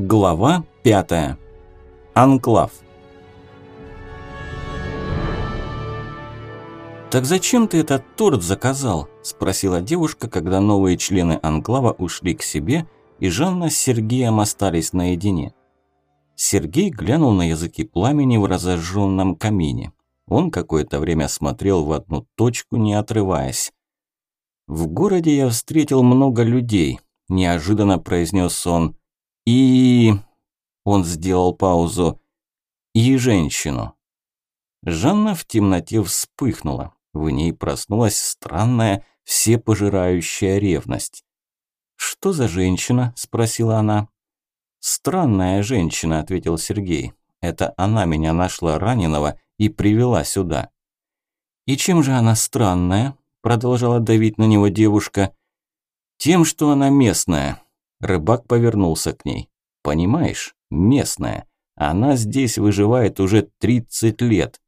Глава 5. Анклав. «Так зачем ты этот торт заказал?» – спросила девушка, когда новые члены Анклава ушли к себе, и Жанна с Сергеем остались наедине. Сергей глянул на языки пламени в разожженном камине. Он какое-то время смотрел в одну точку, не отрываясь. «В городе я встретил много людей», – неожиданно произнес он. И... Он сделал паузу. И женщину. Жанна в темноте вспыхнула. В ней проснулась странная, всепожирающая ревность. «Что за женщина?» – спросила она. «Странная женщина», – ответил Сергей. «Это она меня нашла раненого и привела сюда». «И чем же она странная?» – продолжала давить на него девушка. «Тем, что она местная. Рыбак повернулся к ней. «Понимаешь, местная. Она здесь выживает уже 30 лет».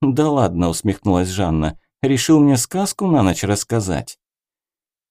«Да ладно», – усмехнулась Жанна. «Решил мне сказку на ночь рассказать».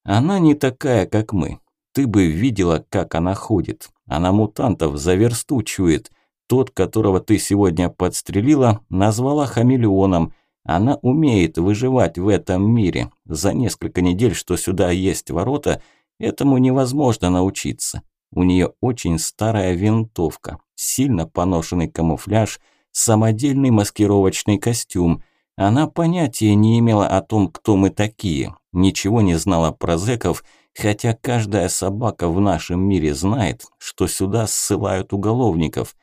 «Она не такая, как мы. Ты бы видела, как она ходит. Она мутантов за версту чует. Тот, которого ты сегодня подстрелила, назвала хамелеоном. Она умеет выживать в этом мире. За несколько недель, что сюда есть ворота – Этому невозможно научиться. У нее очень старая винтовка, сильно поношенный камуфляж, самодельный маскировочный костюм. Она понятия не имела о том, кто мы такие, ничего не знала про зэков, хотя каждая собака в нашем мире знает, что сюда ссылают уголовников.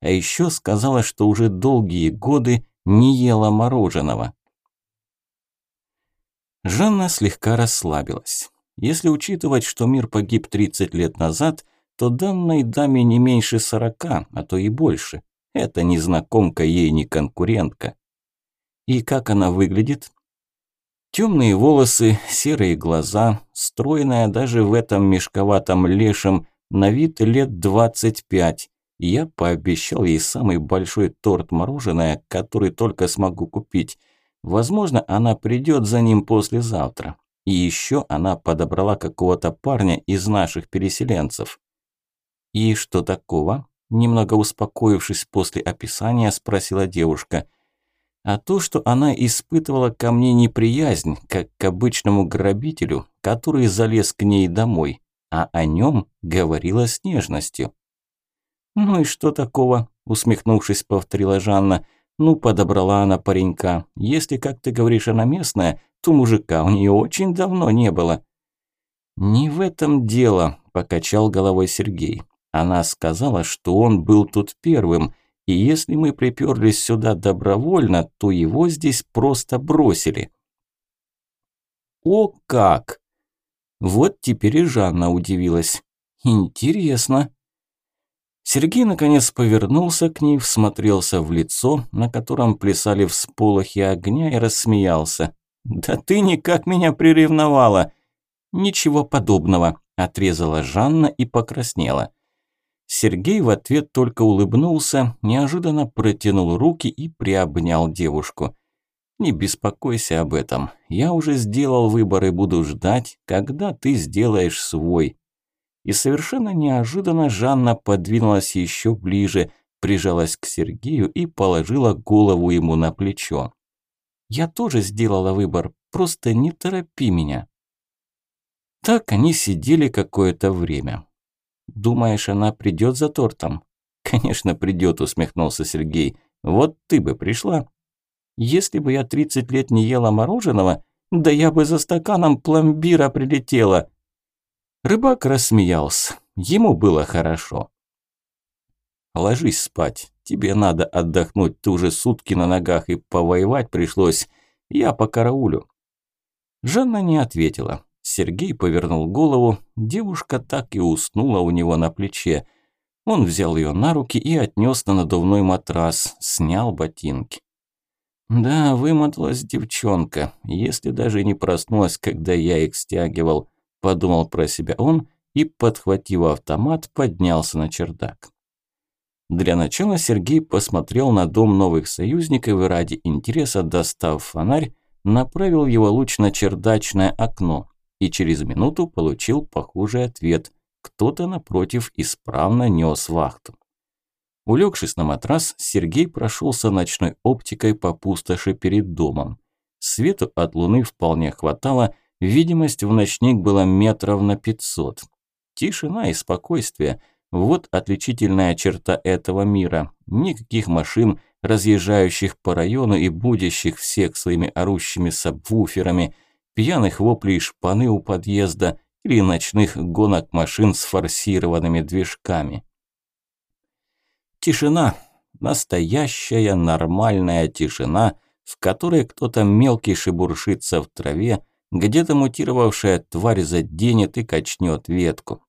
А еще сказала, что уже долгие годы не ела мороженого. Жанна слегка расслабилась. Если учитывать, что мир погиб 30 лет назад, то данной даме не меньше 40, а то и больше. Это незнакомка ей не конкурентка. И как она выглядит? Темные волосы, серые глаза, стройная даже в этом мешковатом лешем, на вид лет 25. Я пообещал ей самый большой торт мороженое, который только смогу купить. Возможно, она придет за ним послезавтра. И еще она подобрала какого-то парня из наших переселенцев. «И что такого?» Немного успокоившись после описания, спросила девушка. А то, что она испытывала ко мне неприязнь, как к обычному грабителю, который залез к ней домой, а о нем говорила с нежностью. «Ну и что такого?» – усмехнувшись, повторила Жанна. «Ну, подобрала она паренька. Если, как ты говоришь, она местная, то мужика у нее очень давно не было». «Не в этом дело», – покачал головой Сергей. «Она сказала, что он был тут первым, и если мы приперлись сюда добровольно, то его здесь просто бросили». «О как!» Вот теперь и Жанна удивилась. «Интересно». Сергей наконец повернулся к ней, всмотрелся в лицо, на котором плясали всполохи огня и рассмеялся. «Да ты никак меня приревновала!» «Ничего подобного», – отрезала Жанна и покраснела. Сергей в ответ только улыбнулся, неожиданно протянул руки и приобнял девушку. «Не беспокойся об этом. Я уже сделал выбор и буду ждать, когда ты сделаешь свой». И совершенно неожиданно Жанна подвинулась еще ближе, прижалась к Сергею и положила голову ему на плечо. Я тоже сделала выбор, просто не торопи меня. Так они сидели какое-то время. Думаешь, она придет за тортом? Конечно, придет, усмехнулся Сергей. Вот ты бы пришла. Если бы я 30 лет не ела мороженого, да я бы за стаканом пломбира прилетела. Рыбак рассмеялся. Ему было хорошо. Ложись спать. Тебе надо отдохнуть, ты уже сутки на ногах и повоевать пришлось. Я по караулю». Жанна не ответила. Сергей повернул голову, девушка так и уснула у него на плече. Он взял ее на руки и отнес на надувной матрас, снял ботинки. Да, вымоталась девчонка, если даже не проснулась, когда я их стягивал, подумал про себя он и, подхватив автомат, поднялся на чердак. Для начала Сергей посмотрел на дом новых союзников и ради интереса, достав фонарь, направил его луч на чердачное окно и через минуту получил похожий ответ. кто-то напротив исправно нес вахту. Улегшись на матрас, Сергей прошелся ночной оптикой по пустоши перед домом. Свету от луны вполне хватало, видимость в ночник была метров на пятьсот. Тишина и спокойствие – вот отличительная черта этого мира. Никаких машин, разъезжающих по району и будящих всех своими орущими сабвуферами, пьяных воплей шпаны у подъезда или ночных гонок машин с форсированными движками. Тишина. Настоящая нормальная тишина, в которой кто-то мелкий шебуршится в траве, где-то мутировавшая тварь заденет и качнет ветку.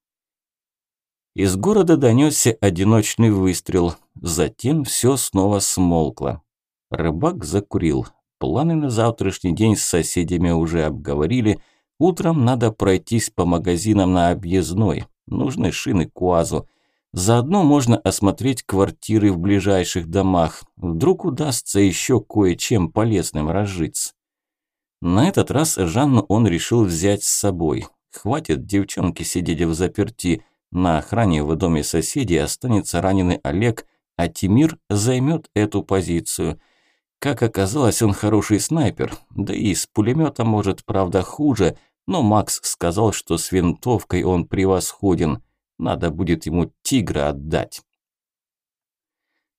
Из города донесся одиночный выстрел, затем все снова смолкло. Рыбак закурил. Планы на завтрашний день с соседями уже обговорили. Утром надо пройтись по магазинам на объездной. Нужны шины к УАЗу. Заодно можно осмотреть квартиры в ближайших домах. Вдруг удастся еще кое-чем полезным разжиться. На этот раз Жанну он решил взять с собой. Хватит девчонки сидеть в заперти. На охране в доме соседей останется раненый Олег, а Тимир займет эту позицию. Как оказалось, он хороший снайпер, да и с пулемета может, правда, хуже, но Макс сказал, что с винтовкой он превосходен – надо будет ему тигра отдать.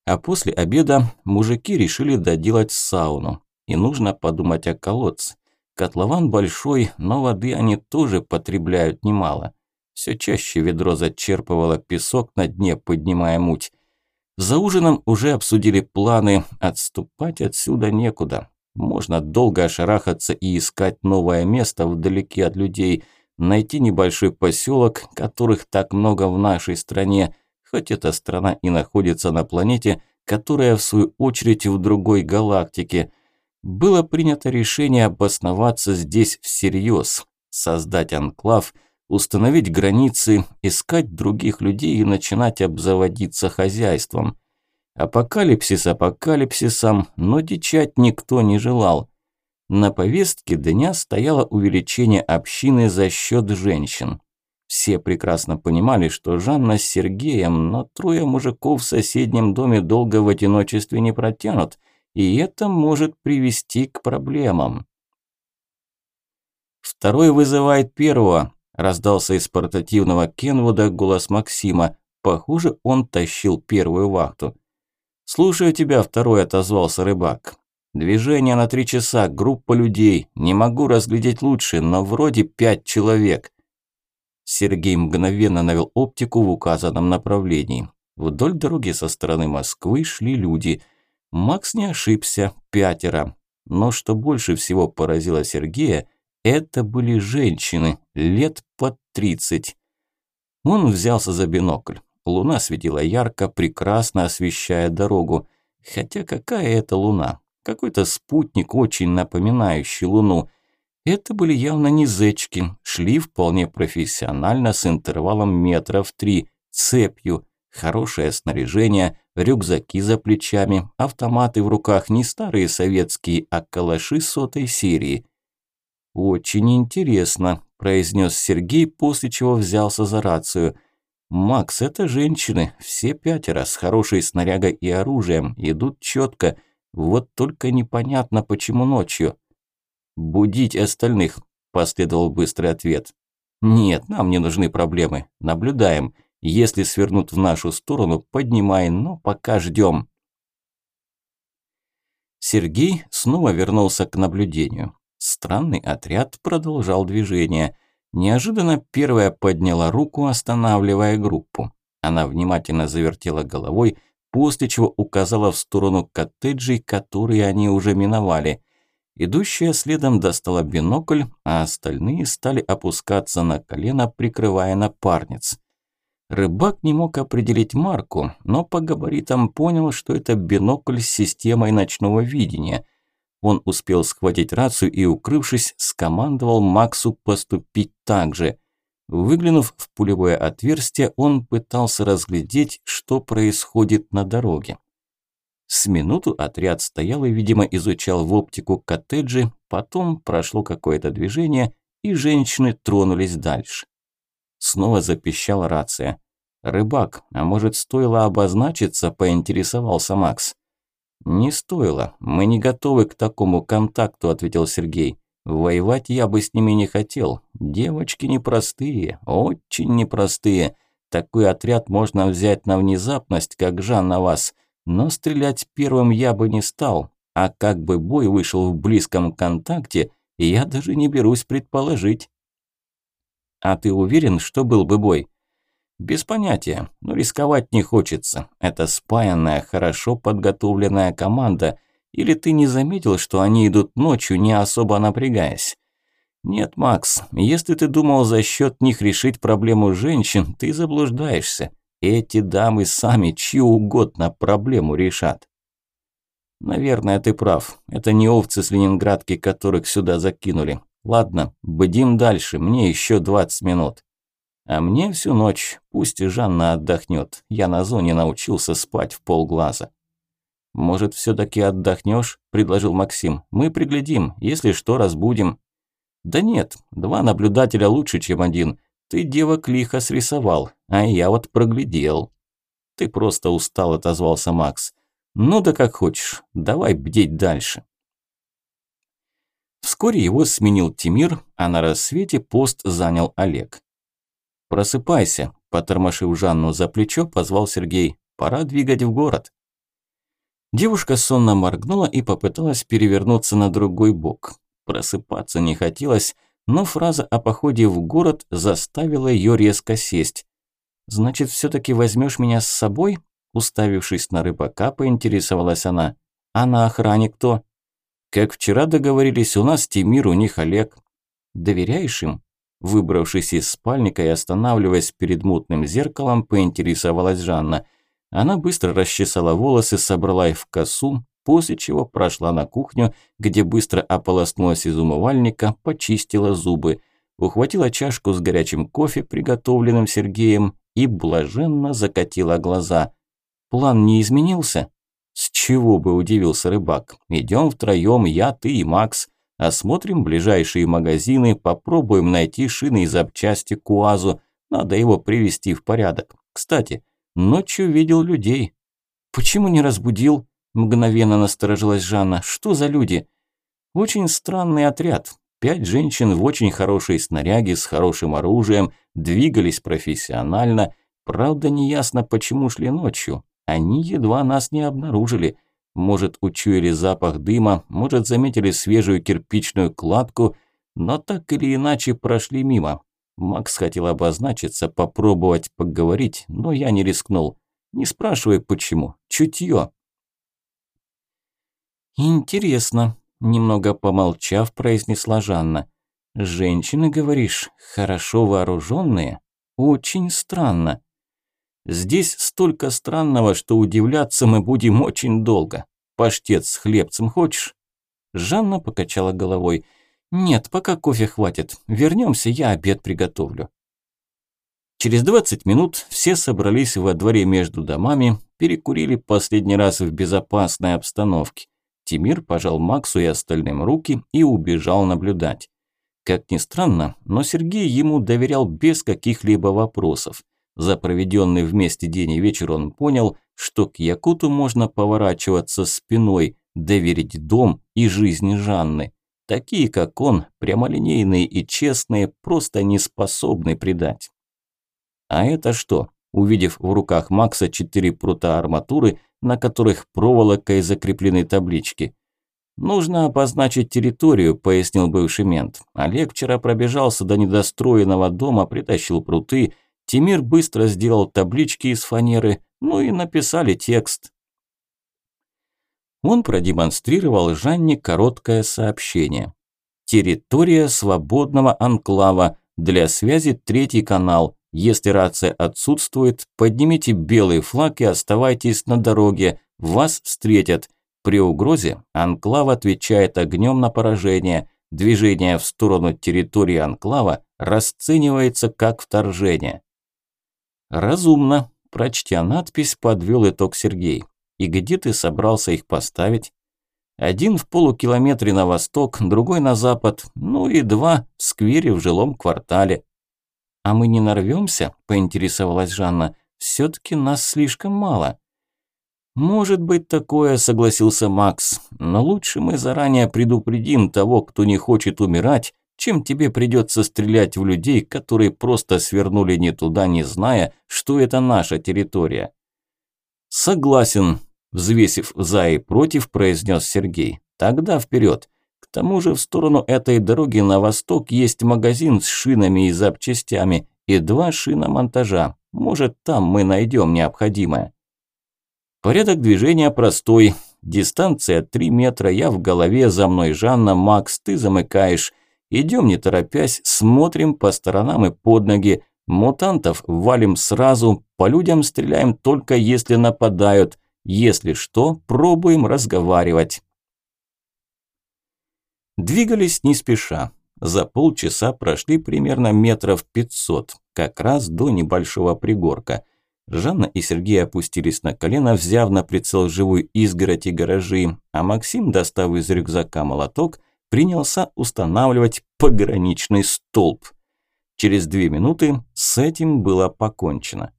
А после обеда мужики решили доделать сауну. И нужно подумать о колодце. Котлован большой, но воды они тоже потребляют немало. Все чаще ведро зачерпывало песок на дне, поднимая муть. За ужином уже обсудили планы, отступать отсюда некуда. Можно долго шарахаться и искать новое место вдалеке от людей – найти небольшой поселок, которых так много в нашей стране, хоть эта страна и находится на планете, которая в свою очередь в другой галактике. Было принято решение обосноваться здесь всерьез, создать анклав, установить границы, искать других людей и начинать обзаводиться хозяйством. Апокалипсис апокалипсисом, но дичать никто не желал. На повестке дня стояло увеличение общины за счет женщин. Все прекрасно понимали, что Жанна с Сергеем, но трое мужиков в соседнем доме долго в одиночестве не протянут, и это может привести к проблемам. «Второй вызывает первого», – раздался из портативного Кенвуда голос Максима. Похоже, он тащил первую вахту. «Слушаю тебя», – второй отозвался рыбак. Движение на три часа, группа людей. Не могу разглядеть лучше, но вроде пять человек. Сергей мгновенно навел оптику в указанном направлении. Вдоль дороги со стороны Москвы шли люди. Макс не ошибся, пятеро. Но что больше всего поразило Сергея, это были женщины, лет под тридцать. Он взялся за бинокль. Луна светила ярко, прекрасно освещая дорогу. Хотя какая это луна? Какой-то спутник, очень напоминающий Луну. Это были явно не зечки, шли вполне профессионально с интервалом метров три, цепью, хорошее снаряжение, рюкзаки за плечами, автоматы в руках не старые советские, а калаши сотой серии. «Очень интересно», – произнес Сергей, после чего взялся за рацию. «Макс, это женщины, все пятеро, с хорошей снарягой и оружием, идут четко». Вот только непонятно, почему ночью. «Будить остальных», – последовал быстрый ответ. «Нет, нам не нужны проблемы. Наблюдаем. Если свернут в нашу сторону, поднимай, но пока ждем». Сергей снова вернулся к наблюдению. Странный отряд продолжал движение. Неожиданно первая подняла руку, останавливая группу. Она внимательно завертела головой – после чего указала в сторону коттеджей, которые они уже миновали. Идущая следом достала бинокль, а остальные стали опускаться на колено, прикрывая напарниц. Рыбак не мог определить марку, но по габаритам понял, что это бинокль с системой ночного видения. Он успел схватить рацию и, укрывшись, скомандовал Максу поступить так же – Выглянув в пулевое отверстие, он пытался разглядеть, что происходит на дороге. С минуту отряд стоял и, видимо, изучал в оптику коттеджи, потом прошло какое-то движение, и женщины тронулись дальше. Снова запищала рация. «Рыбак, а может, стоило обозначиться?» – поинтересовался Макс. «Не стоило. Мы не готовы к такому контакту», – ответил Сергей. «Воевать я бы с ними не хотел. Девочки непростые, очень непростые. Такой отряд можно взять на внезапность, как Жан на вас. Но стрелять первым я бы не стал. А как бы бой вышел в близком контакте, я даже не берусь предположить». «А ты уверен, что был бы бой?» Без понятия, но рисковать не хочется. Это спаянная, хорошо подготовленная команда. Или ты не заметил, что они идут ночью, не особо напрягаясь? Нет, Макс, если ты думал за счет них решить проблему женщин, ты заблуждаешься. Эти дамы сами чью угодно проблему решат. Наверное, ты прав. Это не овцы с Ленинградки, которых сюда закинули. Ладно, бдим дальше, мне еще 20 минут. А мне всю ночь, пусть и Жанна отдохнет. Я на зоне научился спать в полглаза. «Может, все-таки отдохнешь?» – предложил Максим. «Мы приглядим, если что, разбудим». «Да нет, два наблюдателя лучше, чем один. Ты девок лихо срисовал, а я вот проглядел». «Ты просто устал», – отозвался Макс. «Ну да как хочешь, давай бдеть дальше». Вскоре его сменил Тимир, а на рассвете пост занял Олег. «Просыпайся», – потормошив Жанну за плечо, позвал Сергей. «Пора двигать в город». Девушка сонно моргнула и попыталась перевернуться на другой бок. Просыпаться не хотелось, но фраза о походе в город заставила ее резко сесть. «Значит, все-таки возьмешь меня с собой?» Уставившись на рыбака, поинтересовалась она. «А на охране кто?» «Как вчера договорились, у нас Тимир, у них Олег». «Доверяешь им?» Выбравшись из спальника и останавливаясь перед мутным зеркалом, поинтересовалась Жанна. Она быстро расчесала волосы, собрала их в косу, после чего прошла на кухню, где быстро ополоснулась из умывальника, почистила зубы, ухватила чашку с горячим кофе, приготовленным Сергеем, и блаженно закатила глаза. План не изменился? С чего бы удивился рыбак. Идем втроем, я, ты и Макс. Осмотрим ближайшие магазины, попробуем найти шины и запчасти к УАЗу. Надо его привести в порядок. Кстати, ночью видел людей. Почему не разбудил? Мгновенно насторожилась Жанна. Что за люди? Очень странный отряд. Пять женщин в очень хорошей снаряге, с хорошим оружием, двигались профессионально. Правда, неясно, почему шли ночью. Они едва нас не обнаружили – может, учуяли запах дыма, может, заметили свежую кирпичную кладку, но так или иначе прошли мимо. Макс хотел обозначиться, попробовать поговорить, но я не рискнул. Не спрашивай почему. Чутье. «Интересно», – немного помолчав, произнесла Жанна. «Женщины, говоришь, хорошо вооруженные? Очень странно. Здесь столько странного, что удивляться мы будем очень долго. Паштет с хлебцем хочешь?» Жанна покачала головой. «Нет, пока кофе хватит. Вернемся, я обед приготовлю». Через 20 минут все собрались во дворе между домами, перекурили последний раз в безопасной обстановке. Тимир пожал Максу и остальным руки и убежал наблюдать. Как ни странно, но Сергей ему доверял без каких-либо вопросов. За проведенный вместе день и вечер он понял, что к Якуту можно поворачиваться спиной, доверить дом и жизни Жанны. Такие, как он, прямолинейные и честные, просто не способны предать. А это что? Увидев в руках Макса четыре прута арматуры, на которых проволокой закреплены таблички. «Нужно обозначить территорию», – пояснил бывший мент. Олег вчера пробежался до недостроенного дома, притащил пруты – Тимир быстро сделал таблички из фанеры, ну и написали текст. Он продемонстрировал Жанне короткое сообщение. «Территория свободного анклава. Для связи третий канал. Если рация отсутствует, поднимите белый флаг и оставайтесь на дороге. Вас встретят. При угрозе анклав отвечает огнем на поражение. Движение в сторону территории анклава расценивается как вторжение. «Разумно», – прочтя надпись, подвел итог Сергей. «И где ты собрался их поставить?» «Один в полукилометре на восток, другой на запад, ну и два в сквере в жилом квартале». «А мы не нарвемся?» – поинтересовалась Жанна. «Все-таки нас слишком мало». «Может быть такое», – согласился Макс. «Но лучше мы заранее предупредим того, кто не хочет умирать, чем тебе придется стрелять в людей, которые просто свернули не туда, не зная, что это наша территория». «Согласен», – взвесив за и против, произнес Сергей. «Тогда вперед. К тому же в сторону этой дороги на восток есть магазин с шинами и запчастями и два шиномонтажа. Может, там мы найдем необходимое. Порядок движения простой. Дистанция 3 метра, я в голове, за мной Жанна, Макс, ты замыкаешь. Идем не торопясь, смотрим по сторонам и под ноги. Мутантов валим сразу, по людям стреляем только если нападают. Если что, пробуем разговаривать. Двигались не спеша. За полчаса прошли примерно метров пятьсот, как раз до небольшого пригорка. Жанна и Сергей опустились на колено, взяв на прицел живую изгородь и гаражи, а Максим, достав из рюкзака молоток, принялся устанавливать пограничный столб. Через две минуты с этим было покончено.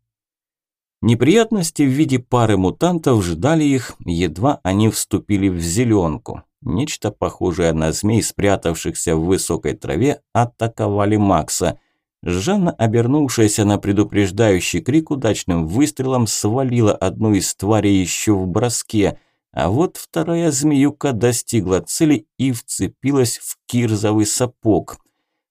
Неприятности в виде пары мутантов ждали их, едва они вступили в зеленку. Нечто похожее на змей, спрятавшихся в высокой траве, атаковали Макса. Жанна, обернувшаяся на предупреждающий крик удачным выстрелом, свалила одну из тварей еще в броске, а вот вторая змеюка достигла цели и вцепилась в кирзовый сапог.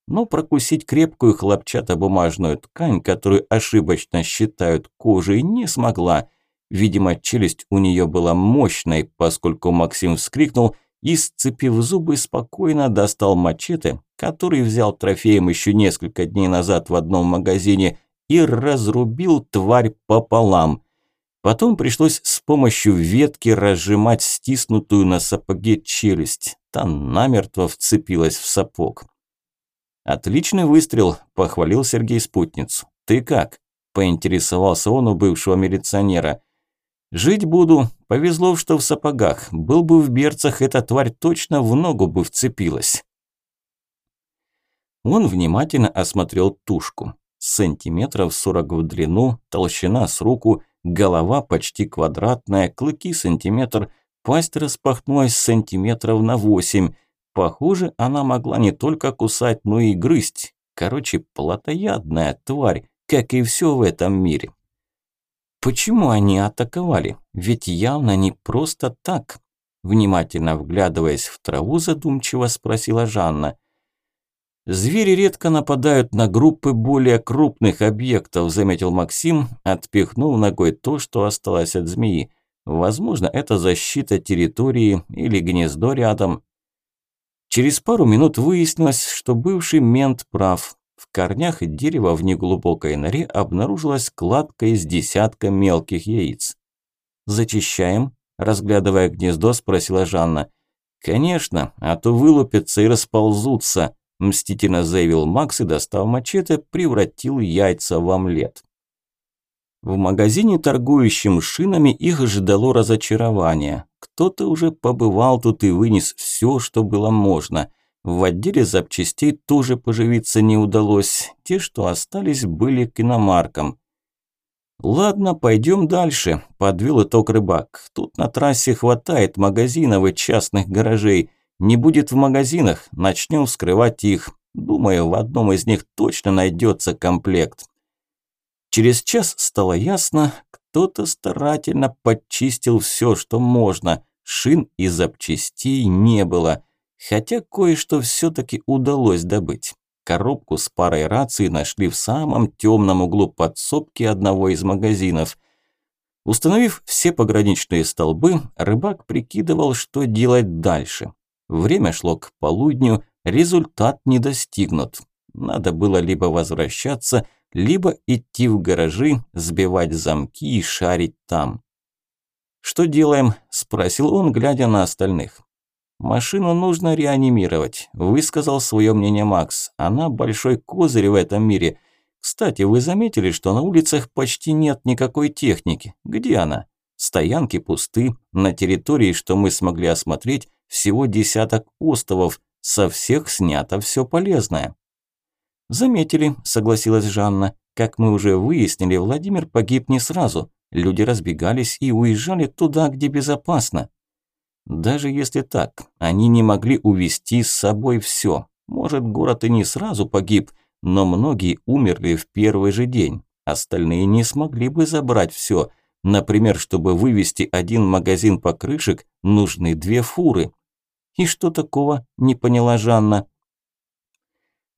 Но прокусить крепкую хлопчатобумажную ткань, которую ошибочно считают кожей, не смогла. Видимо, челюсть у нее была мощной, поскольку Максим вскрикнул – и, сцепив зубы, спокойно достал мачете, который взял трофеем еще несколько дней назад в одном магазине, и разрубил тварь пополам. Потом пришлось с помощью ветки разжимать стиснутую на сапоге челюсть. Та намертво вцепилась в сапог. «Отличный выстрел», – похвалил Сергей спутницу. «Ты как?» – поинтересовался он у бывшего милиционера. Жить буду. Повезло, что в сапогах. Был бы в берцах, эта тварь точно в ногу бы вцепилась. Он внимательно осмотрел тушку. Сантиметров сорок в длину, толщина с руку, голова почти квадратная, клыки сантиметр, пасть распахнулась сантиметров на восемь. Похоже, она могла не только кусать, но и грызть. Короче, плотоядная тварь, как и все в этом мире. Почему они атаковали? Ведь явно не просто так. Внимательно вглядываясь в траву, задумчиво спросила Жанна. «Звери редко нападают на группы более крупных объектов», заметил Максим, отпихнув ногой то, что осталось от змеи. «Возможно, это защита территории или гнездо рядом». Через пару минут выяснилось, что бывший мент прав. В корнях дерева в неглубокой норе обнаружилась кладка из десятка мелких яиц. «Зачищаем?» – разглядывая гнездо, спросила Жанна. «Конечно, а то вылупятся и расползутся», – мстительно заявил Макс и, достав мачете, превратил яйца в омлет. В магазине, торгующем шинами, их ждало разочарование. Кто-то уже побывал тут и вынес все, что было можно – в отделе запчастей тоже поживиться не удалось. Те, что остались, были к иномаркам. «Ладно, пойдем дальше», – подвел итог рыбак. «Тут на трассе хватает магазинов и частных гаражей. Не будет в магазинах, начнем вскрывать их. Думаю, в одном из них точно найдется комплект». Через час стало ясно, кто-то старательно подчистил все, что можно. Шин и запчастей не было – Хотя кое-что все-таки удалось добыть. Коробку с парой раций нашли в самом темном углу подсобки одного из магазинов. Установив все пограничные столбы, рыбак прикидывал, что делать дальше. Время шло к полудню, результат не достигнут. Надо было либо возвращаться, либо идти в гаражи, сбивать замки и шарить там. «Что делаем?» – спросил он, глядя на остальных. «Машину нужно реанимировать», – высказал свое мнение Макс. «Она большой козырь в этом мире. Кстати, вы заметили, что на улицах почти нет никакой техники? Где она? Стоянки пусты, на территории, что мы смогли осмотреть, всего десяток островов, со всех снято все полезное». Заметили, согласилась Жанна. Как мы уже выяснили, Владимир погиб не сразу. Люди разбегались и уезжали туда, где безопасно. Даже если так, они не могли увезти с собой все. Может, город и не сразу погиб, но многие умерли в первый же день. Остальные не смогли бы забрать все. Например, чтобы вывести один магазин покрышек, нужны две фуры. И что такого, не поняла Жанна.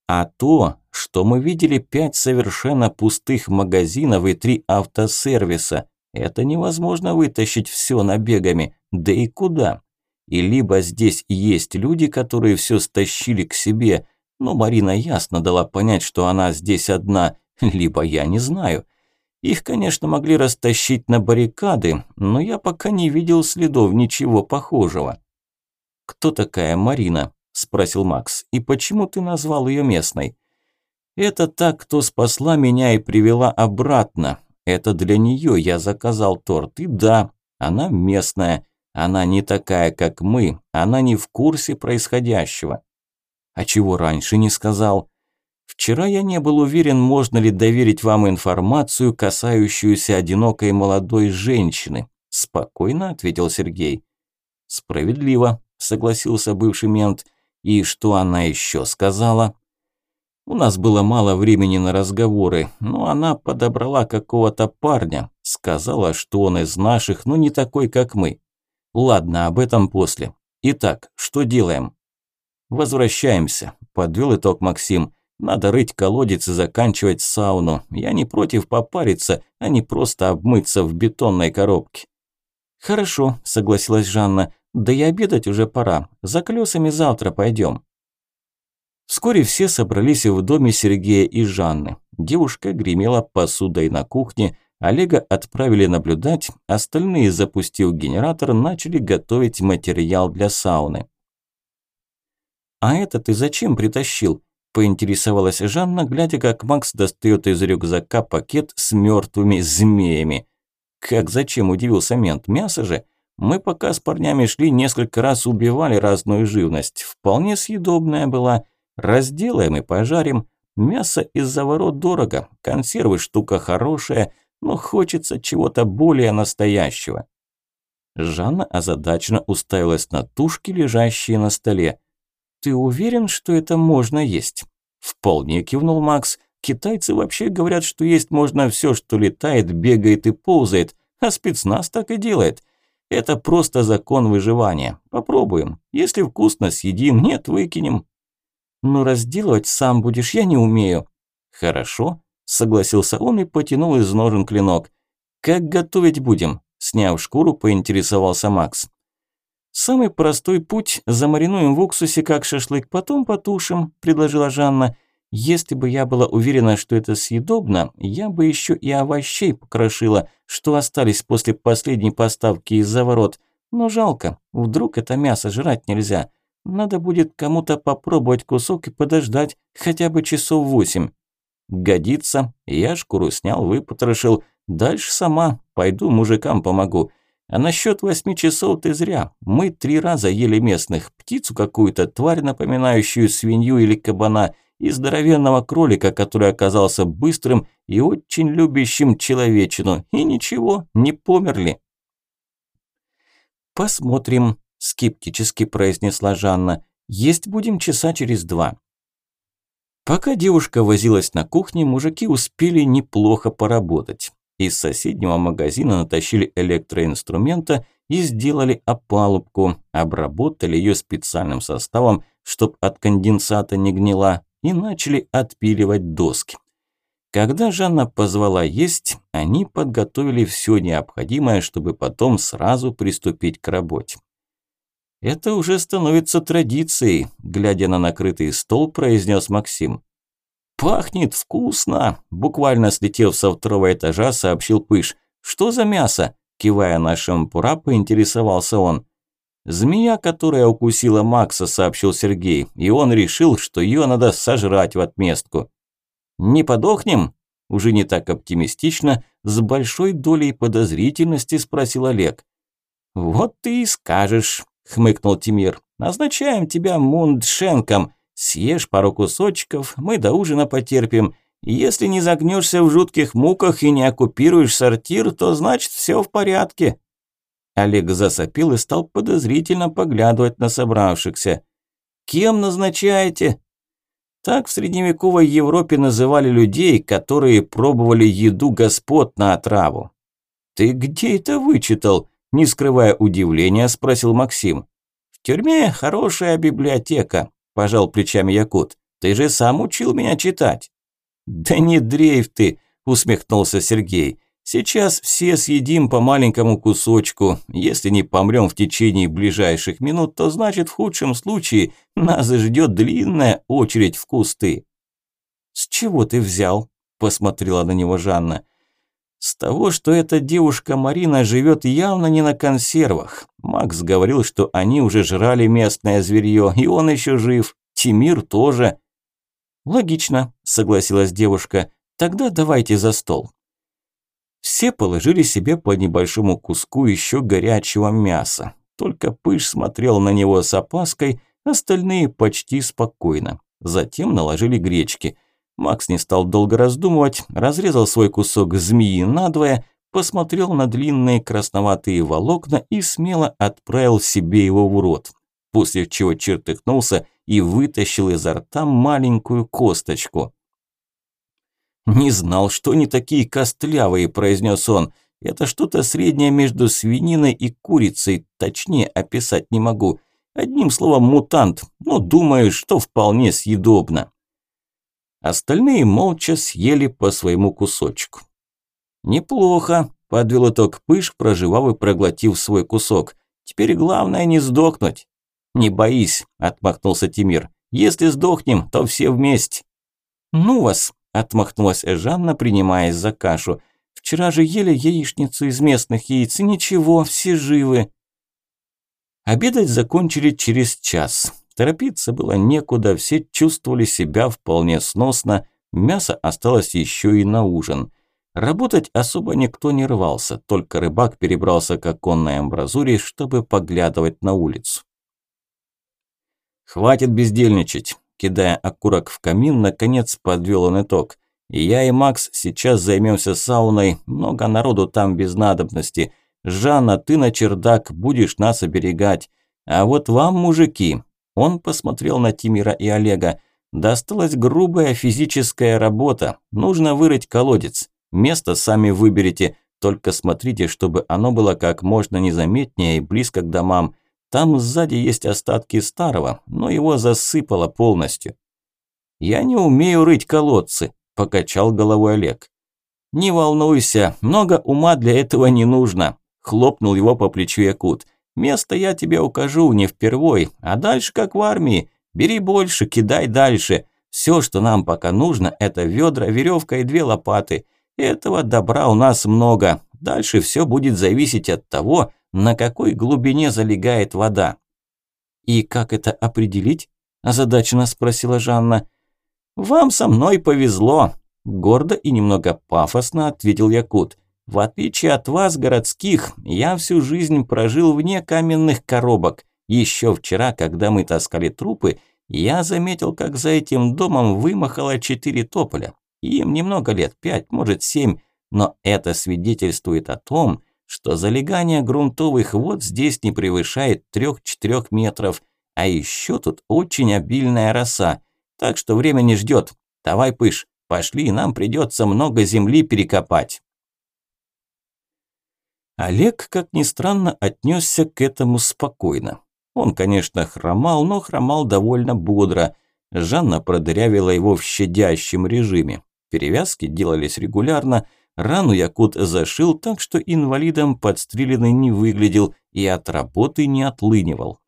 А то, что мы видели пять совершенно пустых магазинов и три автосервиса. Это невозможно вытащить все набегами, да и куда. И либо здесь есть люди, которые все стащили к себе, но Марина ясно дала понять, что она здесь одна, либо я не знаю. Их, конечно, могли растащить на баррикады, но я пока не видел следов ничего похожего. «Кто такая Марина?» – спросил Макс. «И почему ты назвал ее местной?» «Это та, кто спасла меня и привела обратно. Это для нее я заказал торт. И да, она местная. Она не такая, как мы. Она не в курсе происходящего». «А чего раньше не сказал?» Вчера я не был уверен, можно ли доверить вам информацию, касающуюся одинокой молодой женщины. Спокойно ответил Сергей. Справедливо, согласился бывший мент. И что она еще сказала? У нас было мало времени на разговоры, но она подобрала какого-то парня. Сказала, что он из наших, но не такой, как мы. Ладно, об этом после. Итак, что делаем? Возвращаемся, подвел итог Максим. Надо рыть колодец и заканчивать сауну. Я не против попариться, а не просто обмыться в бетонной коробке. Хорошо, согласилась Жанна. Да и обедать уже пора. За колесами завтра пойдем. Вскоре все собрались в доме Сергея и Жанны. Девушка гремела посудой на кухне, Олега отправили наблюдать, остальные, запустив генератор, начали готовить материал для сауны. «А это ты зачем притащил?» Поинтересовалась Жанна, глядя, как Макс достает из рюкзака пакет с мертвыми змеями. Как зачем, удивился мент, мясо же? Мы пока с парнями шли, несколько раз убивали разную живность. Вполне съедобная была. Разделаем и пожарим. Мясо из-за ворот дорого, консервы штука хорошая, но хочется чего-то более настоящего. Жанна озадаченно уставилась на тушки, лежащие на столе. «Ты уверен, что это можно есть?» «Вполне», – кивнул Макс. «Китайцы вообще говорят, что есть можно все, что летает, бегает и ползает, а спецназ так и делает. Это просто закон выживания. Попробуем. Если вкусно, съедим, нет, выкинем». «Ну, разделывать сам будешь, я не умею». «Хорошо», – согласился он и потянул из ножен клинок. «Как готовить будем?» – сняв шкуру, поинтересовался Макс. «Самый простой путь – замаринуем в уксусе, как шашлык, потом потушим», – предложила Жанна. «Если бы я была уверена, что это съедобно, я бы еще и овощей покрошила, что остались после последней поставки из-за ворот. Но жалко, вдруг это мясо жрать нельзя. Надо будет кому-то попробовать кусок и подождать хотя бы часов восемь». «Годится. Я шкуру снял, выпотрошил. Дальше сама. Пойду мужикам помогу». А насчет восьми часов ты зря. Мы три раза ели местных. Птицу какую-то, тварь, напоминающую свинью или кабана, и здоровенного кролика, который оказался быстрым и очень любящим человечину. И ничего, не померли. «Посмотрим», – скептически произнесла Жанна. «Есть будем часа через два». Пока девушка возилась на кухне, мужики успели неплохо поработать. Из соседнего магазина натащили электроинструмента и сделали опалубку, обработали ее специальным составом, чтоб от конденсата не гнила, и начали отпиливать доски. Когда Жанна позвала есть, они подготовили все необходимое, чтобы потом сразу приступить к работе. «Это уже становится традицией», – глядя на накрытый стол, произнес Максим. «Пахнет вкусно!» – буквально слетев со второго этажа, сообщил Пыш. «Что за мясо?» – кивая на шампура, поинтересовался он. «Змея, которая укусила Макса», – сообщил Сергей, и он решил, что ее надо сожрать в отместку. «Не подохнем?» – уже не так оптимистично, с большой долей подозрительности спросил Олег. «Вот ты и скажешь», – хмыкнул Тимир. «Назначаем тебя Мундшенком. Съешь пару кусочков, мы до ужина потерпим. Если не загнешься в жутких муках и не оккупируешь сортир, то значит все в порядке». Олег засопил и стал подозрительно поглядывать на собравшихся. «Кем назначаете?» Так в средневековой Европе называли людей, которые пробовали еду господ на отраву. «Ты где это вычитал?» – не скрывая удивления, спросил Максим. «В тюрьме хорошая библиотека», – пожал плечами Якут. «Ты же сам учил меня читать». «Да не дрейф ты», – усмехнулся Сергей. «Сейчас все съедим по маленькому кусочку. Если не помрем в течение ближайших минут, то значит в худшем случае нас ждет длинная очередь в кусты». «С чего ты взял?» – посмотрела на него Жанна. С того, что эта девушка Марина живет явно не на консервах. Макс говорил, что они уже жрали местное зверье, и он еще жив. Тимир тоже. Логично, согласилась девушка. Тогда давайте за стол. Все положили себе по небольшому куску еще горячего мяса. Только Пыш смотрел на него с опаской, остальные почти спокойно. Затем наложили гречки – Макс не стал долго раздумывать, разрезал свой кусок змеи надвое, посмотрел на длинные красноватые волокна и смело отправил себе его в рот, после чего чертыхнулся и вытащил изо рта маленькую косточку. «Не знал, что они такие костлявые», – произнес он. «Это что-то среднее между свининой и курицей, точнее описать не могу. Одним словом, мутант, но думаю, что вполне съедобно». Остальные молча съели по своему кусочку. «Неплохо», – подвел итог Пыш, проживав и проглотив свой кусок. «Теперь главное не сдохнуть». «Не боись», – отмахнулся Тимир. «Если сдохнем, то все вместе». «Ну вас», – отмахнулась Жанна, принимаясь за кашу. «Вчера же ели яичницу из местных яиц, и ничего, все живы». Обедать закончили через час. Торопиться было некуда, все чувствовали себя вполне сносно, мясо осталось еще и на ужин. Работать особо никто не рвался, только рыбак перебрался к оконной амбразуре, чтобы поглядывать на улицу. «Хватит бездельничать», – кидая окурок в камин, наконец подвел он итог. «Я и Макс сейчас займемся сауной, много народу там без надобности. Жанна, ты на чердак будешь нас оберегать. А вот вам, мужики, он посмотрел на Тимира и Олега. Досталась грубая физическая работа. Нужно вырыть колодец. Место сами выберете. Только смотрите, чтобы оно было как можно незаметнее и близко к домам. Там сзади есть остатки старого, но его засыпало полностью. «Я не умею рыть колодцы», – покачал головой Олег. «Не волнуйся, много ума для этого не нужно», – хлопнул его по плечу Якут. Место я тебе укажу не впервой, а дальше как в армии. Бери больше, кидай дальше. Все, что нам пока нужно, это ведра, веревка и две лопаты. Этого добра у нас много. Дальше все будет зависеть от того, на какой глубине залегает вода. «И как это определить?» – озадаченно спросила Жанна. «Вам со мной повезло», – гордо и немного пафосно ответил Якут. В отличие от вас, городских, я всю жизнь прожил вне каменных коробок. Еще вчера, когда мы таскали трупы, я заметил, как за этим домом вымахало четыре тополя. Им немного лет, пять, может семь, но это свидетельствует о том, что залегание грунтовых вод здесь не превышает трех-четырех метров, а еще тут очень обильная роса, так что время не ждет. Давай, Пыш, пошли, нам придется много земли перекопать. Олег, как ни странно, отнесся к этому спокойно. Он, конечно, хромал, но хромал довольно бодро. Жанна продырявила его в щадящем режиме. Перевязки делались регулярно, рану Якут зашил так, что инвалидом подстреленный не выглядел и от работы не отлынивал.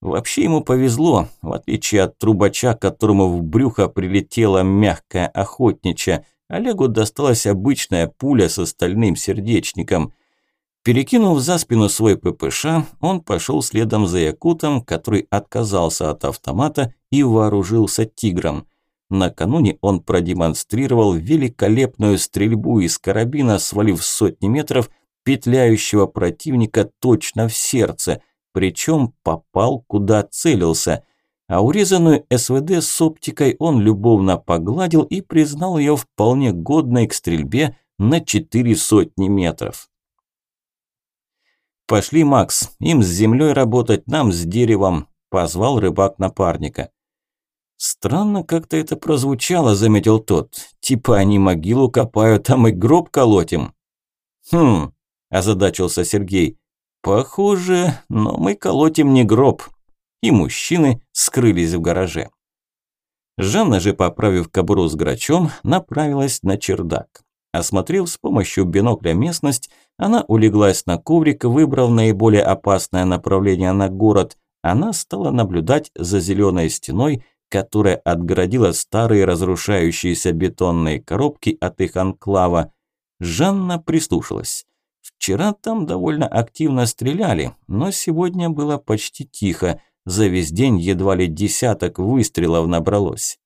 Вообще ему повезло, в отличие от трубача, которому в брюхо прилетела мягкая охотничья, Олегу досталась обычная пуля с остальным сердечником. Перекинув за спину свой ППШ, он пошел следом за Якутом, который отказался от автомата и вооружился «Тигром». Накануне он продемонстрировал великолепную стрельбу из карабина, свалив сотни метров петляющего противника точно в сердце, причем попал куда целился. а урезанную СВД с оптикой он любовно погладил и признал ее вполне годной к стрельбе на четыре сотни метров. «Пошли, Макс, им с землей работать, нам с деревом», – позвал рыбак напарника. «Странно как-то это прозвучало», – заметил тот. «Типа они могилу копают, а мы гроб колотим». «Хм», – озадачился Сергей. «Похоже, но мы колотим не гроб». И мужчины скрылись в гараже. Жанна же, поправив кобуру с грачом, направилась на чердак. Осмотрев с помощью бинокля местность, она улеглась на коврик, выбрав наиболее опасное направление на город. Она стала наблюдать за зеленой стеной, которая отгородила старые разрушающиеся бетонные коробки от их анклава. Жанна прислушалась. Вчера там довольно активно стреляли, но сегодня было почти тихо. За весь день едва ли десяток выстрелов набралось.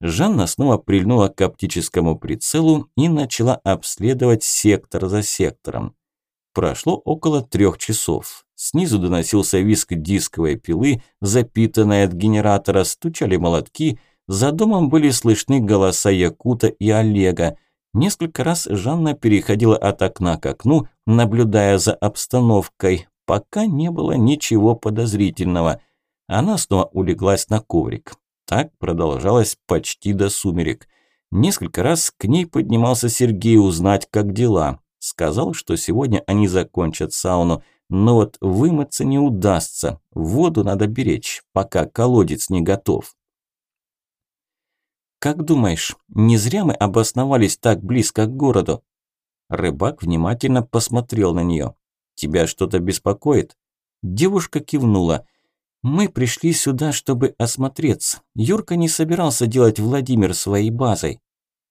Жанна снова прильнула к оптическому прицелу и начала обследовать сектор за сектором. Прошло около трех часов. Снизу доносился визг дисковой пилы, запитанной от генератора, стучали молотки, за домом были слышны голоса Якута и Олега. Несколько раз Жанна переходила от окна к окну, наблюдая за обстановкой, пока не было ничего подозрительного. Она снова улеглась на коврик. Так продолжалось почти до сумерек. Несколько раз к ней поднимался Сергей узнать, как дела. Сказал, что сегодня они закончат сауну, но вот вымыться не удастся. Воду надо беречь, пока колодец не готов. «Как думаешь, не зря мы обосновались так близко к городу?» Рыбак внимательно посмотрел на нее. «Тебя что-то беспокоит?» Девушка кивнула. Мы пришли сюда, чтобы осмотреться. Юрка не собирался делать Владимир своей базой.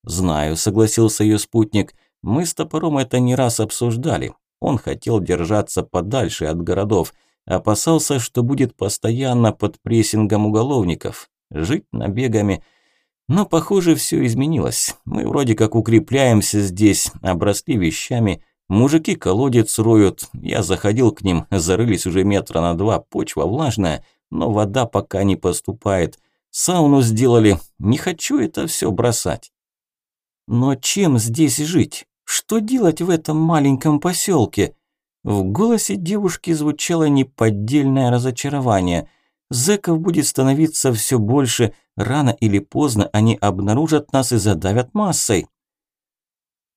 Знаю, согласился ее спутник. Мы с топором это не раз обсуждали. Он хотел держаться подальше от городов. Опасался, что будет постоянно под прессингом уголовников. Жить набегами. Но, похоже, все изменилось. Мы вроде как укрепляемся здесь, обросли вещами. Мужики колодец роют, я заходил к ним, зарылись уже метра на два, почва влажная, но вода пока не поступает. Сауну сделали, не хочу это все бросать. Но чем здесь жить? Что делать в этом маленьком поселке? В голосе девушки звучало неподдельное разочарование. Зеков будет становиться все больше, рано или поздно они обнаружат нас и задавят массой.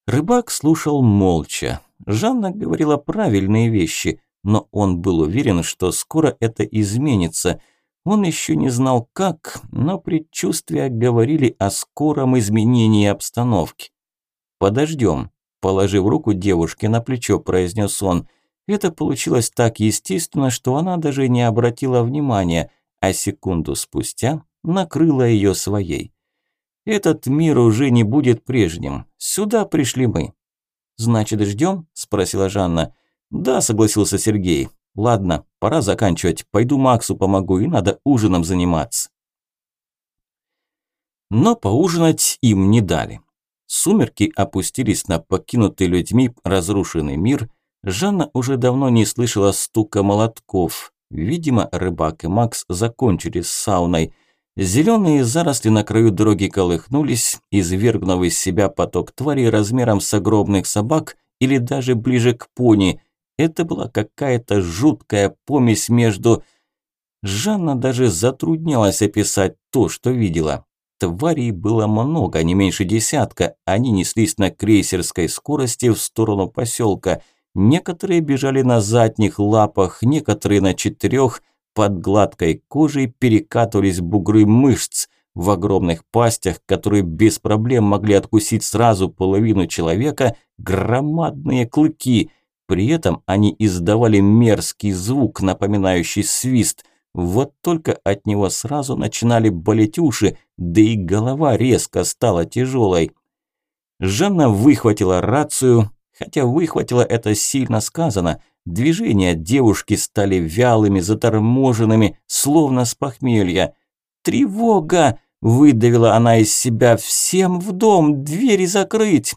Рыбак слушал молча. Жанна говорила правильные вещи, но он был уверен, что скоро это изменится. Он еще не знал как, но предчувствия говорили о скором изменении обстановки. «Подождем», – положив руку девушке на плечо, произнес он. Это получилось так естественно, что она даже не обратила внимания, а секунду спустя накрыла ее своей. Этот мир уже не будет прежним. Сюда пришли мы. Значит, ждем? спросила Жанна. Да, согласился Сергей. Ладно, пора заканчивать. Пойду Максу помогу, и надо ужином заниматься. Но поужинать им не дали. Сумерки опустились на покинутый людьми разрушенный мир. Жанна уже давно не слышала стука молотков. Видимо, рыбак и Макс закончили с сауной. Зеленые заросли на краю дороги колыхнулись, извергнув из себя поток тварей размером с огромных собак или даже ближе к пони. Это была какая-то жуткая помесь между... Жанна даже затруднялась описать то, что видела. Тварей было много, не меньше десятка. Они неслись на крейсерской скорости в сторону поселка. Некоторые бежали на задних лапах, некоторые на четырех – под гладкой кожей перекатывались бугры мышц. В огромных пастях, которые без проблем могли откусить сразу половину человека, громадные клыки. При этом они издавали мерзкий звук, напоминающий свист. Вот только от него сразу начинали болеть уши, да и голова резко стала тяжелой. Жанна выхватила рацию, хотя выхватила это сильно сказано – Движения девушки стали вялыми, заторможенными, словно с похмелья. «Тревога!» – выдавила она из себя. «Всем в дом! Двери закрыть!»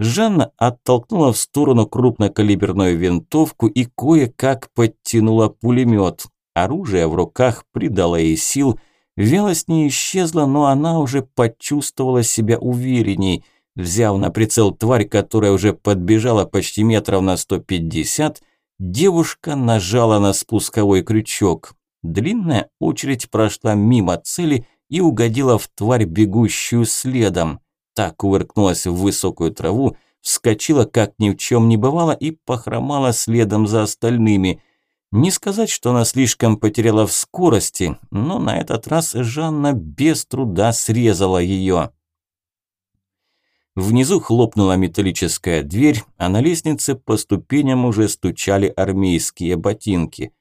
Жанна оттолкнула в сторону крупнокалиберную винтовку и кое-как подтянула пулемет. Оружие в руках придало ей сил. Вялость не исчезла, но она уже почувствовала себя уверенней. Взяв на прицел тварь, которая уже подбежала почти метров на 150, девушка нажала на спусковой крючок. Длинная очередь прошла мимо цели и угодила в тварь, бегущую следом. Так кувыркнулась в высокую траву, вскочила, как ни в чем не бывало, и похромала следом за остальными. Не сказать, что она слишком потеряла в скорости, но на этот раз Жанна без труда срезала ее. Внизу хлопнула металлическая дверь, а на лестнице по ступеням уже стучали армейские ботинки.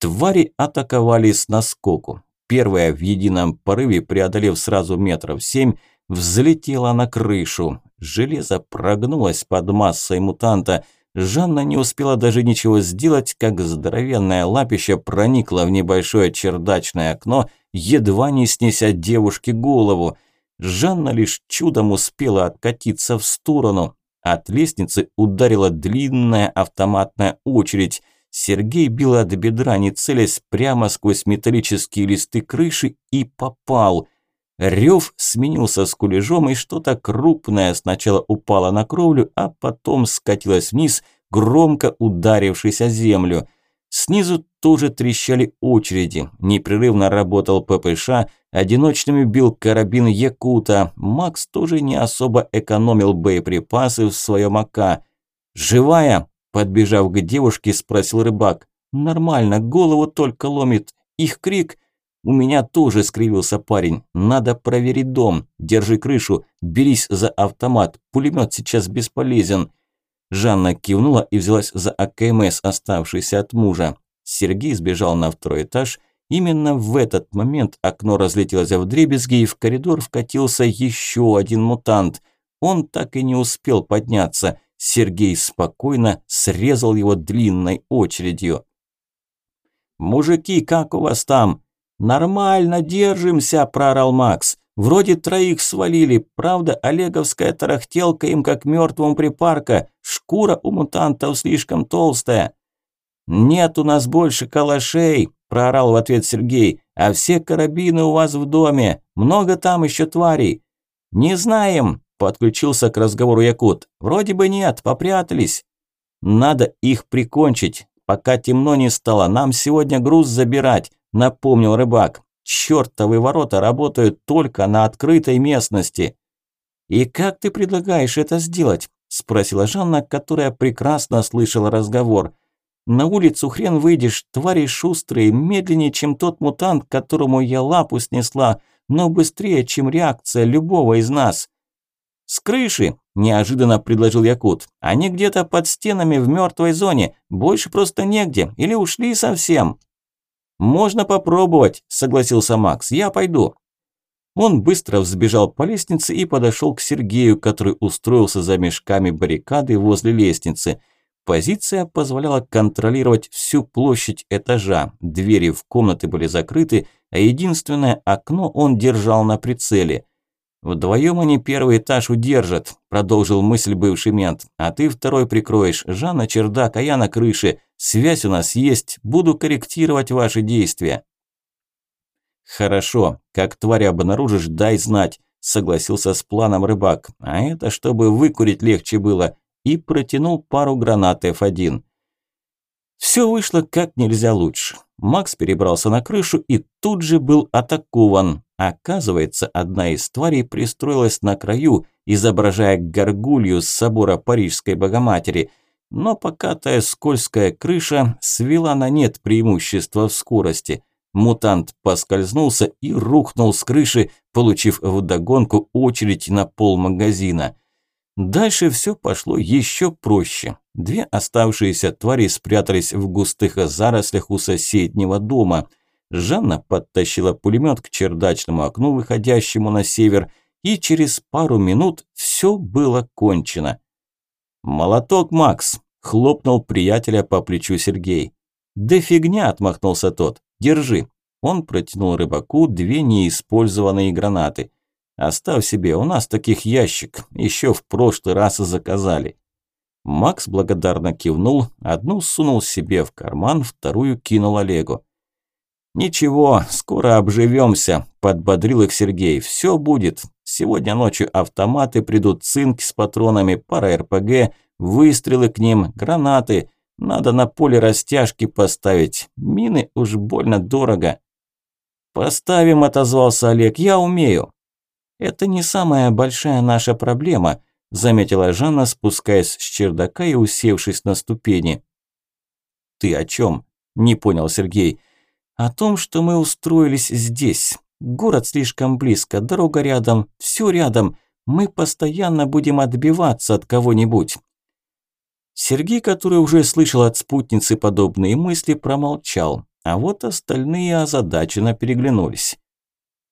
Твари атаковали с наскоку. Первая в едином порыве, преодолев сразу метров семь, взлетела на крышу. Железо прогнулось под массой мутанта. Жанна не успела даже ничего сделать, как здоровенное лапище проникло в небольшое чердачное окно, едва не снеся девушке голову. Жанна лишь чудом успела откатиться в сторону. От лестницы ударила длинная автоматная очередь. Сергей бил от бедра, не целясь прямо сквозь металлические листы крыши и попал – Рев сменился скулежом, и что-то крупное сначала упало на кровлю, а потом скатилось вниз, громко ударившись о землю. Снизу тоже трещали очереди. Непрерывно работал ППШ, одиночными бил карабин Якута. Макс тоже не особо экономил боеприпасы в своем АК. «Живая?» – подбежав к девушке, спросил рыбак. «Нормально, голову только ломит. Их крик – «У меня тоже скривился парень. Надо проверить дом. Держи крышу. Берись за автомат. Пулемет сейчас бесполезен». Жанна кивнула и взялась за АКМС, оставшийся от мужа. Сергей сбежал на второй этаж. Именно в этот момент окно разлетелось в дребезги, и в коридор вкатился еще один мутант. Он так и не успел подняться. Сергей спокойно срезал его длинной очередью. «Мужики, как у вас там?» «Нормально держимся», – проорал Макс. «Вроде троих свалили, правда, олеговская тарахтелка им как мертвому припарка, шкура у мутантов слишком толстая». «Нет у нас больше калашей», – проорал в ответ Сергей, «а все карабины у вас в доме, много там еще тварей». «Не знаем», – подключился к разговору Якут. «Вроде бы нет, попрятались». «Надо их прикончить, пока темно не стало, нам сегодня груз забирать напомнил рыбак. Чёртовы ворота работают только на открытой местности. И как ты предлагаешь это сделать? спросила Жанна, которая прекрасно слышала разговор. На улицу хрен выйдешь, твари шустрые, медленнее, чем тот мутант, которому я лапу снесла, но быстрее, чем реакция любого из нас. С крыши, неожиданно предложил Якут. Они где-то под стенами в мертвой зоне, больше просто негде, или ушли совсем. «Можно попробовать», – согласился Макс. «Я пойду». Он быстро взбежал по лестнице и подошел к Сергею, который устроился за мешками баррикады возле лестницы. Позиция позволяла контролировать всю площадь этажа. Двери в комнаты были закрыты, а единственное окно он держал на прицеле. «Вдвоем они первый этаж удержат», – продолжил мысль бывший мент. «А ты второй прикроешь. Жанна чердак, а я на крыше. Связь у нас есть. Буду корректировать ваши действия». «Хорошо. Как тварь обнаружишь, дай знать», – согласился с планом рыбак. «А это чтобы выкурить легче было». И протянул пару гранат F1. Все вышло как нельзя лучше. Макс перебрался на крышу и тут же был атакован. Оказывается, одна из тварей пристроилась на краю, изображая горгулью с собора Парижской Богоматери. Но покатая скользкая крыша свела на нет преимущества в скорости. Мутант поскользнулся и рухнул с крыши, получив вдогонку очередь на пол магазина. Дальше все пошло еще проще. Две оставшиеся твари спрятались в густых зарослях у соседнего дома. Жанна подтащила пулемет к чердачному окну, выходящему на север, и через пару минут все было кончено. «Молоток, Макс!» – хлопнул приятеля по плечу Сергей. «Да фигня!» – отмахнулся тот. «Держи!» Он протянул рыбаку две неиспользованные гранаты – Оставь себе, у нас таких ящик, еще в прошлый раз заказали. Макс благодарно кивнул, одну сунул себе в карман, вторую кинул Олегу. «Ничего, скоро обживемся», – подбодрил их Сергей. «Все будет. Сегодня ночью автоматы придут, цинки с патронами, пара РПГ, выстрелы к ним, гранаты. Надо на поле растяжки поставить. Мины уж больно дорого». «Поставим», – отозвался Олег, – «я умею». «Это не самая большая наша проблема», – заметила Жанна, спускаясь с чердака и усевшись на ступени. «Ты о чем?» – не понял Сергей. «О том, что мы устроились здесь. Город слишком близко, дорога рядом, все рядом. Мы постоянно будем отбиваться от кого-нибудь». Сергей, который уже слышал от спутницы подобные мысли, промолчал, а вот остальные озадаченно переглянулись.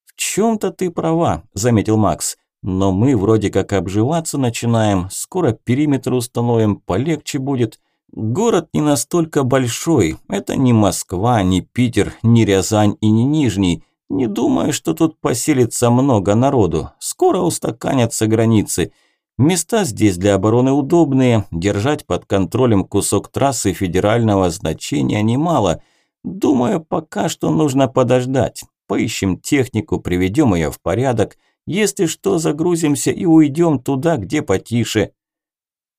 «В чем-то ты права», – заметил Макс. «Но мы вроде как обживаться начинаем, скоро периметр установим, полегче будет. Город не настолько большой, это не Москва, не Питер, не Рязань и не Нижний. Не думаю, что тут поселится много народу. Скоро устаканятся границы. Места здесь для обороны удобные, держать под контролем кусок трассы федерального значения немало. Думаю, пока что нужно подождать. Поищем технику, приведем ее в порядок. Если что, загрузимся и уйдем туда, где потише.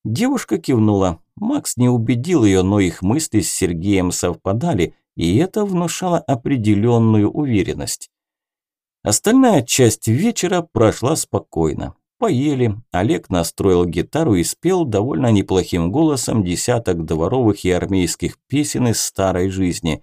Девушка кивнула. Макс не убедил ее, но их мысли с Сергеем совпадали, и это внушало определенную уверенность. Остальная часть вечера прошла спокойно. Поели, Олег настроил гитару и спел довольно неплохим голосом десяток дворовых и армейских песен из старой жизни.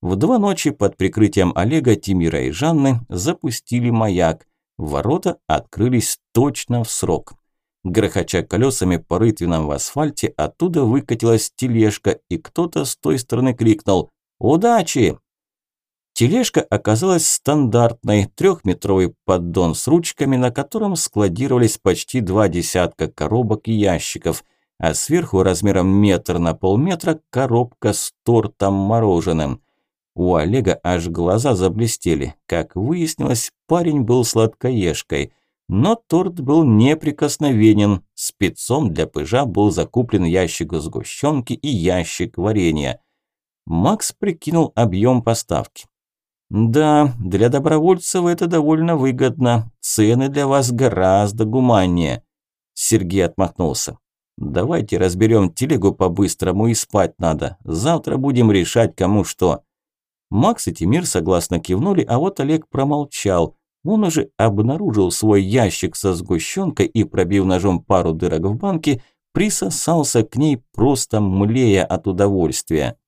В два ночи под прикрытием Олега, Тимира и Жанны запустили маяк. Ворота открылись точно в срок. Грохоча колесами по рытвинам в асфальте, оттуда выкатилась тележка, и кто-то с той стороны крикнул «Удачи!». Тележка оказалась стандартной, трехметровый поддон с ручками, на котором складировались почти два десятка коробок и ящиков, а сверху размером метр на полметра коробка с тортом мороженым. У Олега аж глаза заблестели. Как выяснилось, парень был сладкоежкой – но торт был неприкосновенен. Спецом для пыжа был закуплен ящик сгущенки и ящик варенья. Макс прикинул объем поставки. «Да, для добровольцев это довольно выгодно. Цены для вас гораздо гуманнее». Сергей отмахнулся. «Давайте разберем телегу по-быстрому и спать надо. Завтра будем решать, кому что». Макс и Тимир согласно кивнули, а вот Олег промолчал – он уже обнаружил свой ящик со сгущенкой и, пробив ножом пару дырок в банке, присосался к ней, просто млея от удовольствия.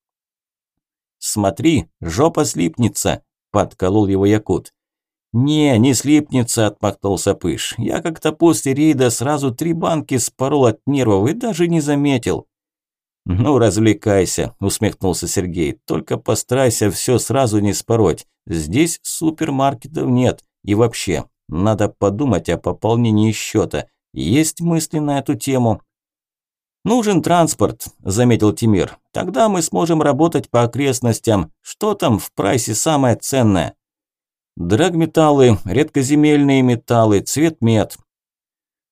«Смотри, жопа слипнется!» – подколол его Якут. «Не, не слипнется», – отмахнулся Пыш. «Я как-то после рейда сразу три банки спорол от нервов и даже не заметил». «Ну, развлекайся», – усмехнулся Сергей. «Только постарайся все сразу не спороть. Здесь супермаркетов нет. И вообще, надо подумать о пополнении счета. Есть мысли на эту тему? «Нужен транспорт», – заметил Тимир. «Тогда мы сможем работать по окрестностям. Что там в прайсе самое ценное?» «Драгметаллы, редкоземельные металлы, цвет мед».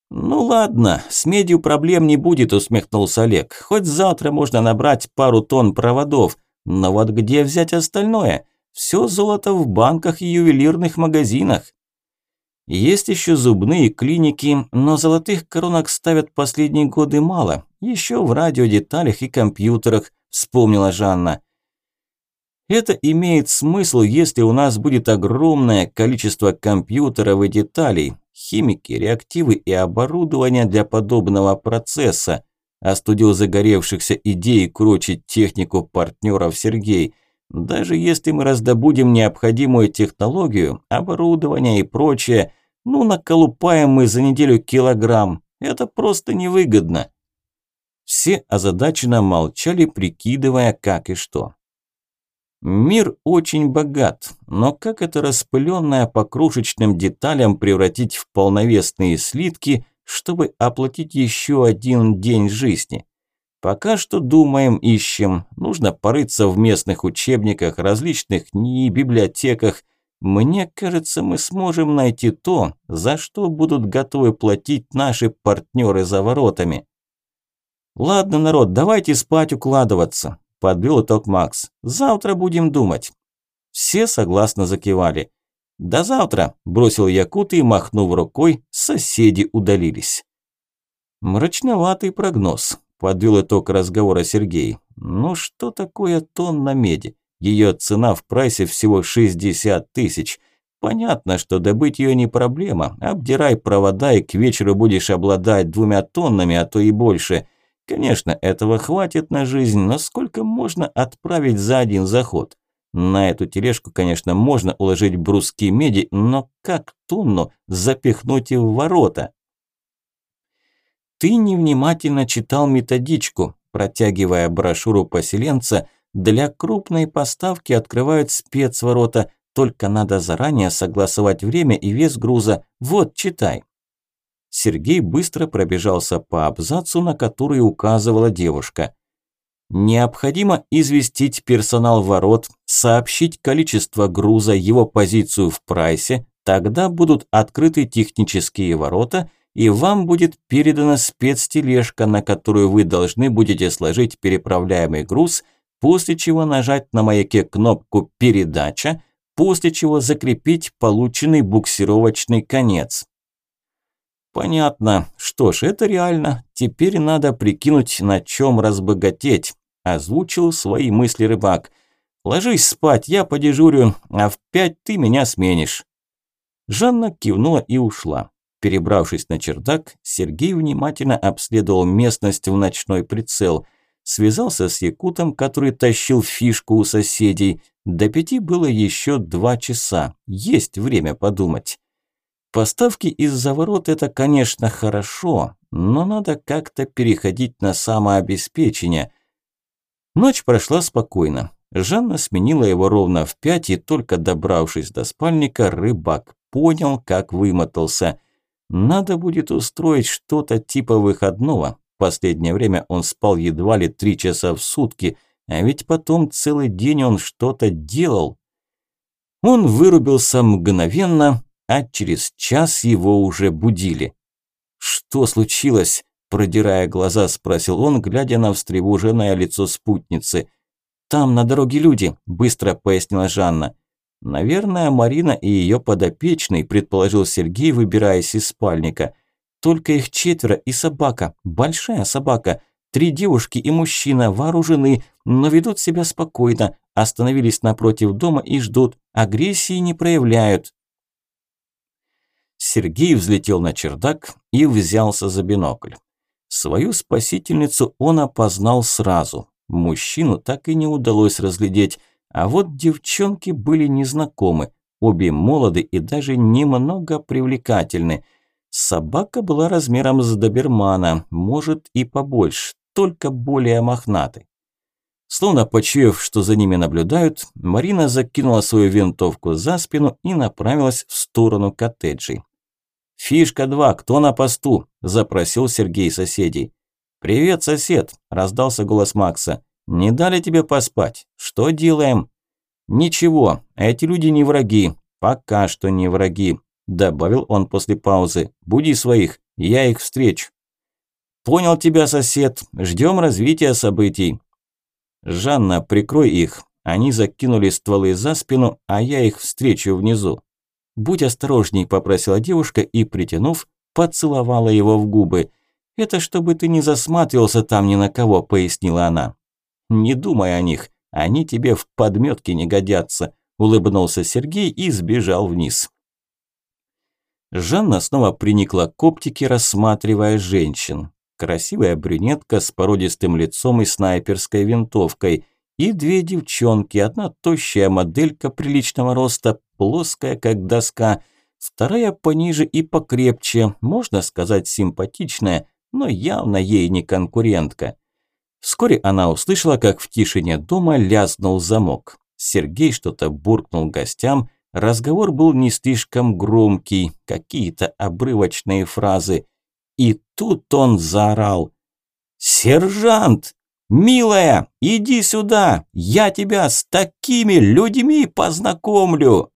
«Ну ладно, с медью проблем не будет», – усмехнулся Олег. «Хоть завтра можно набрать пару тонн проводов. Но вот где взять остальное? Все золото в банках и ювелирных магазинах. Есть еще зубные клиники, но золотых коронок ставят последние годы мало. Еще в радиодеталях и компьютерах, вспомнила Жанна. Это имеет смысл, если у нас будет огромное количество компьютеров и деталей, химики, реактивы и оборудование для подобного процесса. Остудил загоревшихся идей крочить технику партнеров Сергей. Даже если мы раздобудем необходимую технологию, оборудование и прочее, ну наколупаем мы за неделю килограмм. Это просто невыгодно. Все озадаченно молчали, прикидывая как и что. Мир очень богат, но как это распыленное по крошечным деталям превратить в полновесные слитки, чтобы оплатить еще один день жизни? Пока что думаем, ищем. Нужно порыться в местных учебниках, различных НИИ, библиотеках. Мне кажется, мы сможем найти то, за что будут готовы платить наши партнеры за воротами. Ладно, народ, давайте спать укладываться, подвел итог Макс. Завтра будем думать. Все согласно закивали. «До завтра!» – бросил Якут и, махнув рукой, соседи удалились. Мрачноватый прогноз, подвел итог разговора Сергей. Ну что такое тонна меди? Ее цена в прайсе всего 60 тысяч. Понятно, что добыть ее не проблема. Обдирай провода и к вечеру будешь обладать двумя тоннами, а то и больше. Конечно, этого хватит на жизнь, но сколько можно отправить за один заход? На эту тележку, конечно, можно уложить бруски меди, но как тонну запихнуть в ворота? Ты невнимательно читал методичку, протягивая брошюру поселенца, для крупной поставки открывают спецворота, только надо заранее согласовать время и вес груза. Вот, читай. Сергей быстро пробежался по абзацу, на который указывала девушка. Необходимо известить персонал ворот, сообщить количество груза, его позицию в прайсе, тогда будут открыты технические ворота и вам будет передана спецтележка, на которую вы должны будете сложить переправляемый груз, после чего нажать на маяке кнопку «Передача», после чего закрепить полученный буксировочный конец. Понятно. Что ж, это реально. Теперь надо прикинуть, на чем разбогатеть озвучил свои мысли рыбак. «Ложись спать, я подежурю, а в пять ты меня сменишь». Жанна кивнула и ушла. Перебравшись на чердак, Сергей внимательно обследовал местность в ночной прицел. Связался с Якутом, который тащил фишку у соседей. До пяти было еще два часа. Есть время подумать. Поставки из-за ворот – это, конечно, хорошо, но надо как-то переходить на самообеспечение – Ночь прошла спокойно. Жанна сменила его ровно в пять, и только добравшись до спальника, рыбак понял, как вымотался. Надо будет устроить что-то типа выходного. Последнее время он спал едва ли три часа в сутки, а ведь потом целый день он что-то делал. Он вырубился мгновенно, а через час его уже будили. Что случилось? Продирая глаза, спросил он, глядя на встревоженное лицо спутницы. «Там на дороге люди», – быстро пояснила Жанна. «Наверное, Марина и ее подопечный», – предположил Сергей, выбираясь из спальника. «Только их четверо и собака, большая собака. Три девушки и мужчина вооружены, но ведут себя спокойно, остановились напротив дома и ждут, агрессии не проявляют». Сергей взлетел на чердак и взялся за бинокль. Свою спасительницу он опознал сразу. Мужчину так и не удалось разглядеть, а вот девчонки были незнакомы, обе молоды и даже немного привлекательны. Собака была размером с добермана, может и побольше, только более мохнатой. Словно почуяв, что за ними наблюдают, Марина закинула свою винтовку за спину и направилась в сторону коттеджей. «Фишка 2, кто на посту?» – запросил Сергей соседей. «Привет, сосед!» – раздался голос Макса. «Не дали тебе поспать? Что делаем?» «Ничего, эти люди не враги. Пока что не враги», – добавил он после паузы. «Буди своих, я их встречу». «Понял тебя, сосед. Ждем развития событий». «Жанна, прикрой их. Они закинули стволы за спину, а я их встречу внизу». «Будь осторожней», – попросила девушка и, притянув, поцеловала его в губы. «Это чтобы ты не засматривался там ни на кого», – пояснила она. «Не думай о них, они тебе в подметке не годятся», – улыбнулся Сергей и сбежал вниз. Жанна снова приникла к оптике, рассматривая женщин. Красивая брюнетка с породистым лицом и снайперской винтовкой. И две девчонки, одна тощая моделька приличного роста, плоская, как доска, вторая пониже и покрепче, можно сказать, симпатичная, но явно ей не конкурентка. Вскоре она услышала, как в тишине дома лязнул замок. Сергей что-то буркнул гостям, разговор был не слишком громкий, какие-то обрывочные фразы. И тут он заорал. «Сержант! Милая, иди сюда! Я тебя с такими людьми познакомлю!»